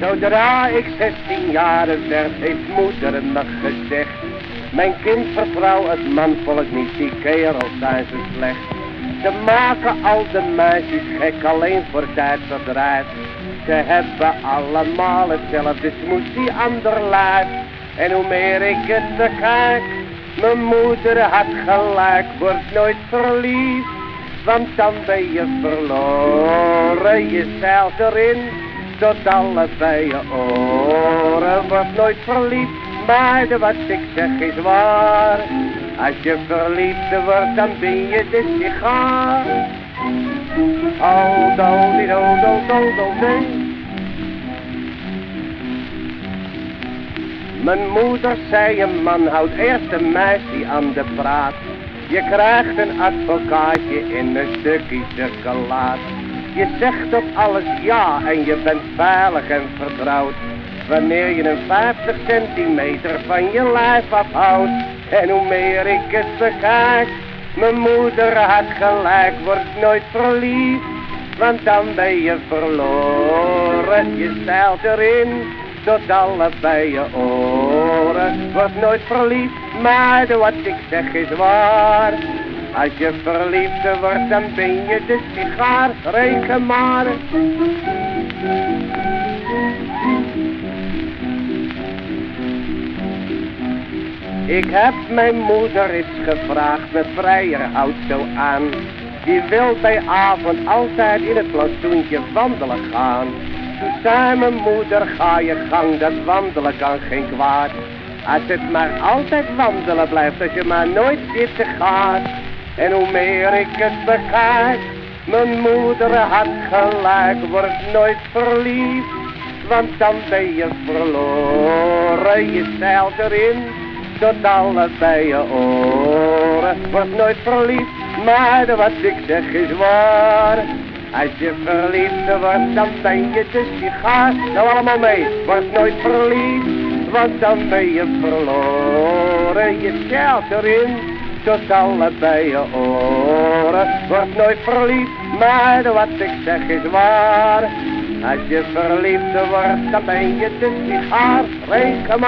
Zodra ik 16 jaar werd, heeft moeder me gezegd. Mijn kind vertrouw het manvolk niet, die kerels zijn zo slecht. Ze maken al de meisjes gek, alleen voor tijdverdrijf. Ze hebben allemaal hetzelfde smoesie ander lijf. En hoe meer ik het bekijk, mijn moeder had gelijk, wordt nooit verliefd. Want dan ben je verloren, je zeilt erin tot allebei je oren. Wordt nooit verliefd, maar wat ik zeg is waar. Als je verliefd wordt, dan ben je de sigaar. Oh, do, do, do, do. Mijn moeder zei, een man houdt eerst een meisje aan de praat. Je krijgt een advocaatje in een stukje chocolaat. Je zegt op alles ja en je bent veilig en vertrouwd. Wanneer je een 50 centimeter van je lijf afhoudt. En hoe meer ik het bekijk, mijn moeder had gelijk, wordt nooit verliefd. Want dan ben je verloren, je stijlt erin tot allebei je oren. Wordt nooit verliefd, maar wat ik zeg is waar. Als je verliefd wordt, dan ben je de sigaar, reken maar. Ik heb mijn moeder eens gevraagd, mijn vrijer zo aan. Die wil bij avond altijd in het plantsoentje wandelen gaan. Mijn moeder, ga je gang, dat wandelen kan geen kwaad. Als het maar altijd wandelen blijft, als je maar nooit zitten gaat. En hoe meer ik het bekijk, mijn moeder had gelijk, wordt nooit verliefd. Want dan ben je verloren, je zeilt erin, tot allebei je oren. Wordt nooit verliefd, maar wat ik zeg is waar. Als je verliefd wordt, dan ben je de sigaar. Nou allemaal mee, word nooit verliefd, want dan ben je verloren. Je zeilt erin, tot allebei je oren. Word nooit verliefd, maar wat ik zeg is waar. Als je verliefd wordt, dan ben je de sigaar. Reken.